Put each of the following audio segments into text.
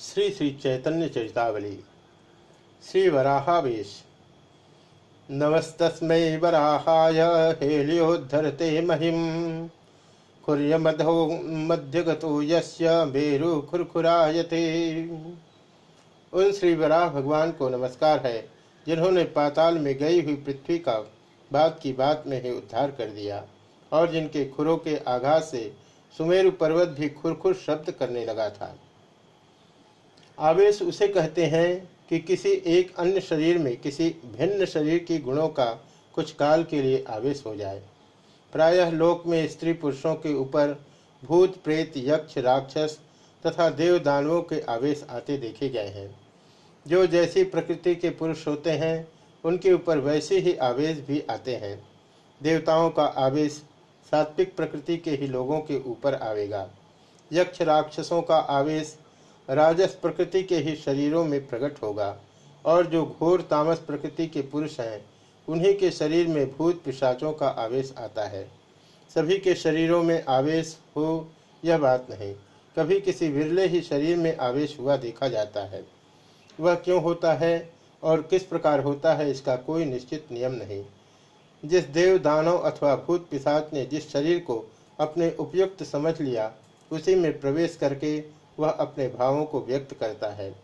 श्री श्री चैतन्य चरितावली। श्री वराहावेश। नमस्तस्मै वराहाय, हेलियोद्धरते महिम खुर्यमधो मध्यगतो यस्य मेरु खुरखुरायते उन श्री वराह भगवान को नमस्कार है, जिन्होंने पाताल में गई हुई पृथ्वी का बात की बात में ही उद्धार कर दिया, और जिनके खुरों के आघात से सुमेरु पर्वत भी खुरखुर शब्द करने लगा था। आवेश उसे कहते हैं कि किसी एक अन्य शरीर में किसी भिन्न शरीर के गुणों का कुछ काल के लिए आवेश हो जाए। प्रायः लोक में स्त्री पुरुषों के ऊपर भूत, प्रेत, यक्ष, राक्षस तथा देव दानवों के आवेश आते देखे गए हैं। जो जैसी प्रकृति के पुरुष होते हैं, उनके ऊपर वैसे ही आवेश भी आते हैं। देवताओं का आवेश सात्विक प्रकृति के ही लोगों के ऊपर आवेगा। यक्ष राक्षसों का आवेश राजस प्रकृति के ही शरीरों में प्रकट होगा। और जो घोर तामस प्रकृति के पुरुष हैं, उन्हीं के शरीर में भूत पिशाचों का आवेश आता है। सभी के शरीरों में आवेश हो, यह बात नहीं। कभी किसी विरले ही शरीर में आवेश हुआ देखा जाता है। वह क्यों होता है और किस प्रकार होता है, इसका कोई निश्चित नियम नहीं। जिस देव दानव अथवा भूत पिशाच ने जिस शरीर को अपने उपयुक्त समझ लिया, उसी में प्रवेश करके वह अपने भावों को व्यक्त करता है।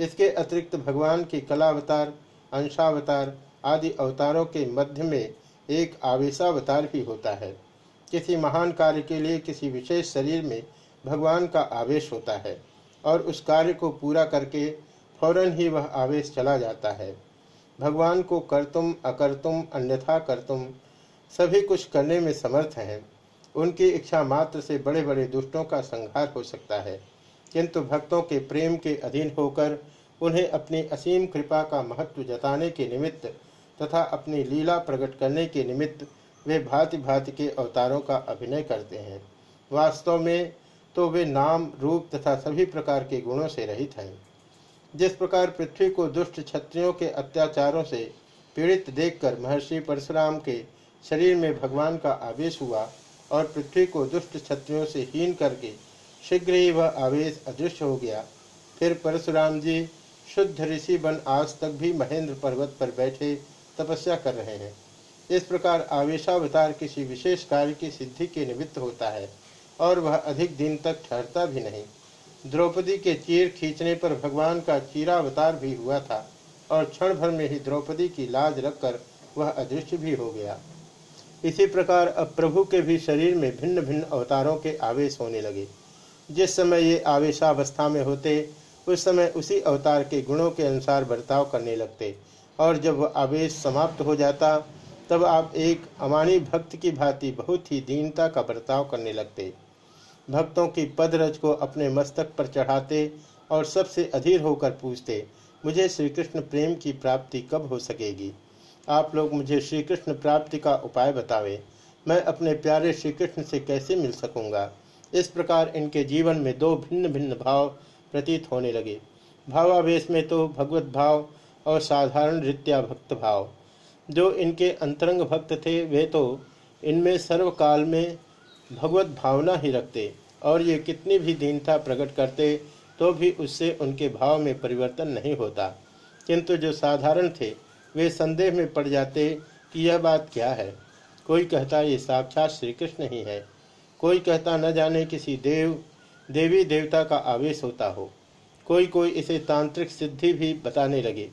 इसके अतिरिक्त भगवान की कलावतार, अंशावतार आदि अवतारों के मध्य में एक आवेशावतार भी होता है। किसी महान कार्य के लिए किसी विशेष शरीर में भगवान का आवेश होता है और उस कार्य को पूरा करके फ़ौरन ही वह आवेश चला जाता है। भगवान को करतुम, अकर्तुम, अन्यथा करतुम सभी कुछ करने में समर्थ हैं। उनकी इच्छा मात्र से बड़े बड़े दुष्टों का संहार हो सकता है। किंतु भक्तों के प्रेम के अधीन होकर उन्हें अपनी असीम कृपा का महत्व जताने के निमित्त तथा अपनी लीला प्रकट करने के निमित्त वे भांति भांति के अवतारों का अभिनय करते हैं। वास्तव में तो वे नाम, रूप तथा सभी प्रकार के गुणों से रहित हैं। जिस प्रकार पृथ्वी को दुष्ट क्षत्रियों के अत्याचारों से पीड़ित देखकर महर्षि परशुराम के शरीर में भगवान का आवेश हुआ और पृथ्वी को दुष्ट क्षत्रियों से हीन करके शीघ्र ही वह आवेश अदृश्य हो गया। फिर परशुराम जी शुद्ध ऋषि बन आज तक भी महेंद्र पर्वत पर बैठे तपस्या कर रहे हैं। इस प्रकार आवेशावतार किसी विशेष कार्य की सिद्धि के निमित्त होता है और वह अधिक दिन तक ठहरता भी नहीं। द्रौपदी के चीर खींचने पर भगवान का चीरावतार भी हुआ था और क्षण भर में ही द्रौपदी की लाज रखकर वह अदृश्य भी हो गया। इसी प्रकार अब प्रभु के भी शरीर में भिन्न भिन्न अवतारों के आवेश होने लगे। जिस समय ये आवेशावस्था में होते, उस समय उसी अवतार के गुणों के अनुसार बर्ताव करने लगते। और जब वह आवेश समाप्त हो जाता, तब आप एक अमानी भक्त की भांति बहुत ही दीनता का बर्ताव करने लगते। भक्तों की पदरज को अपने मस्तक पर चढ़ाते और सबसे अधीर होकर पूछते, मुझे श्री कृष्ण प्रेम की प्राप्ति कब हो सकेगी? आप लोग मुझे श्री कृष्ण प्राप्ति का उपाय बतावे। मैं अपने प्यारे श्री कृष्ण से कैसे मिल सकूँगा? इस प्रकार इनके जीवन में दो भिन्न भिन्न भाव प्रतीत होने लगे। भावावेश में तो भगवत भाव और साधारण रीत्या भक्त भाव। जो इनके अंतरंग भक्त थे, वे तो इनमें सर्वकाल में भगवत भावना ही रखते और ये कितनी भी दीनता प्रकट करते तो भी उससे उनके भाव में परिवर्तन नहीं होता। किंतु जो साधारण थे, वे संदेह में पड़ जाते कि यह बात क्या है। कोई कहता, ये साक्षात श्री कृष्ण ही है। कोई कहता न जाने किसी देव, देवी देवता का आवेश होता हो। कोई कोई इसे तांत्रिक सिद्धि भी बताने लगे।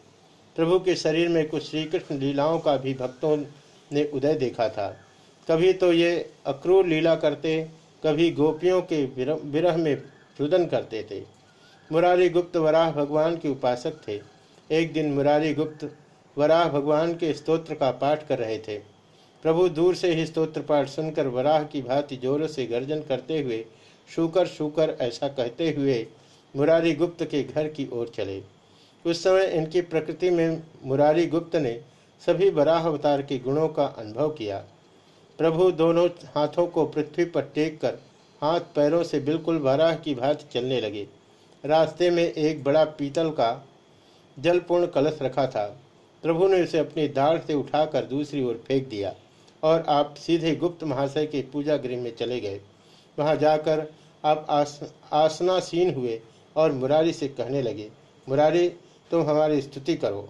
प्रभु के शरीर में कुछ श्री कृष्ण लीलाओं का भी भक्तों ने उदय देखा था। कभी तो ये अक्रूर लीला करते, कभी गोपियों के विरह में रुदन करते थे। मुरारी गुप्त वराह भगवान के उपासक थे। एक दिन मुरारी गुप्त वराह भगवान के स्तोत्र का पाठ कर रहे थे। प्रभु दूर से ही स्तोत्र पाठ सुनकर वराह की भांति जोरों से गर्जन करते हुए, शुकर शुकर, ऐसा कहते हुए मुरारी गुप्त के घर की ओर चले। उस समय इनकी प्रकृति में मुरारी गुप्त ने सभी वराह अवतार के गुणों का अनुभव किया। प्रभु दोनों हाथों को पृथ्वी पर टेक कर हाथ पैरों से बिल्कुल वराह की भांति चलने लगे। रास्ते में एक बड़ा पीतल का जलपूर्ण कलश रखा था। प्रभु ने उसे अपनी दाढ़ से उठाकर दूसरी ओर फेंक दिया। और आप सीधे गुप्त महाशय के पूजा गृह में चले गए। वहाँ जाकर आप आस, आसनासीन हुए और मुरारी से कहने लगे मुरारी तुम हमारी स्तुति करो।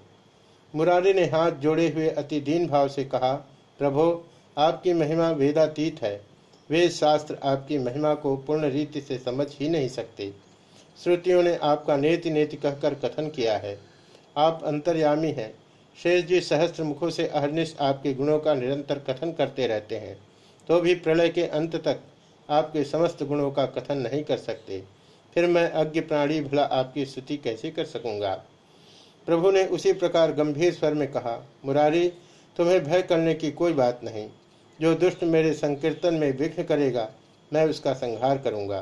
मुरारी ने हाथ जोड़े हुए अति दीन भाव से कहा प्रभो आपकी महिमा वेदातीत है। वेद शास्त्र आपकी महिमा को पूर्ण रीति से समझ ही नहीं सकते। श्रुतियों ने आपका नेति नेति कहकर कथन किया है। आप अंतर्यामी हैं। शेष जी सहस्त्र मुखों से अहरनिश आपके गुणों का निरंतर कथन करते रहते हैं तो भी प्रलय के अंत तक आपके समस्त गुणों का कथन नहीं कर सकते। फिर मैं अज्ञ प्राणी भला आपकी स्तुति कैसे कर सकूँगा? प्रभु ने उसी प्रकार गंभीर स्वर में कहा, मुरारी, तुम्हें भय करने की कोई बात नहीं। जो दुष्ट मेरे संकीर्तन में विघ्न करेगा, मैं उसका संहार करूँगा।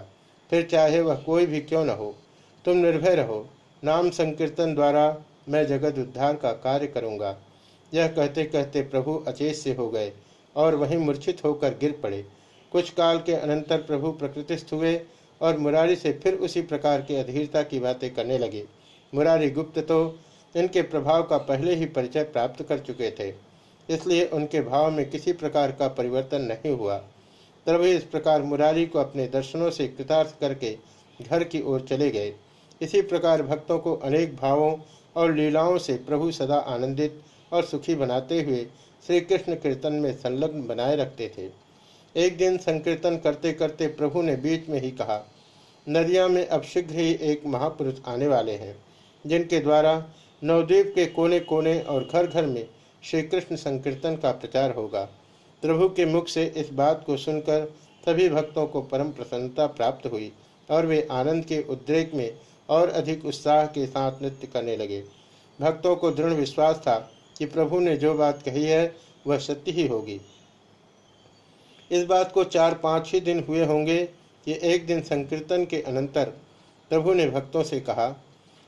फिर चाहे वह कोई भी क्यों न हो, तुम निर्भय रहो। नाम संकीर्तन द्वारा मैं जगत उद्धार का कार्य करूँगा। यह कहते कहते प्रभु अचेत से हो गए और वहीं मूर्छित होकर गिर पड़े। कुछ काल के अनंतर प्रभु प्रकृतिस्थ हुए और मुरारी से फिर उसी प्रकार की अधीरता की बातें करने लगे। मुरारी गुप्त तो इनके प्रभाव का पहले ही परिचय प्राप्त कर चुके थे, इसलिए उनके भाव में किसी प्रकार का परिवर्तन नहीं हुआ। प्रभु इस प्रकार मुरारी को अपने दर्शनों से कृतार्थ करके घर की ओर चले गए। इसी प्रकार भक्तों को अनेक भावों और लीलाओं से प्रभु सदा आनंदित और सुखी बनाते हुए श्री कृष्ण कीर्तन में संलग्न बनाए रखते थे। एक दिन संकीर्तन करते करते प्रभु ने बीच में ही कहा, नदिया में अब शीघ्र ही एक महापुरुष आने वाले हैं, जिनके द्वारा नवद्वीप के कोने कोने और घर घर में श्री कृष्ण संकीर्तन का प्रचार होगा। प्रभु के मुख से इस बात को सुनकर सभी भक्तों को परम प्रसन्नता प्राप्त हुई और वे आनंद के उद्रेक में और अधिक उत्साह के साथ नृत्य करने लगे। भक्तों को दृढ़ विश्वास था कि प्रभु ने जो बात कही है, वह सत्य ही होगी। इस बात को चार पाँच ही दिन हुए होंगे कि एक दिन संकीर्तन के अनंतर प्रभु ने भक्तों से कहा,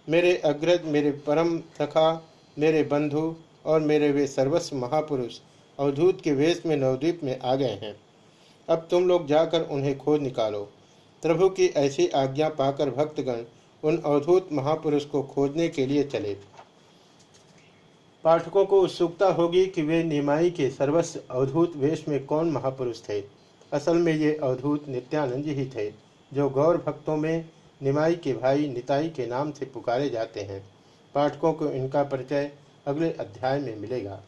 मेरे अग्रज, मेरे परम सखा, मेरे बंधु और मेरे वे सर्वस्व महापुरुष अवधूत के वेश में नवद्वीप में आ गए हैं। अब तुम लोग जाकर उन्हें खोज निकालो। प्रभु की ऐसी आज्ञा पाकर भक्तगण उन अवधूत महापुरुष को खोजने के लिए चले। पाठकों को उत्सुकता होगी कि वे निमाई के सर्वस्व अवधूत वेश में कौन महापुरुष थे। असल में ये अवधूत नित्यानंद ही थे, जो गौर भक्तों में निमाई के भाई निताई के नाम से पुकारे जाते हैं। पाठकों को इनका परिचय अगले अध्याय में मिलेगा।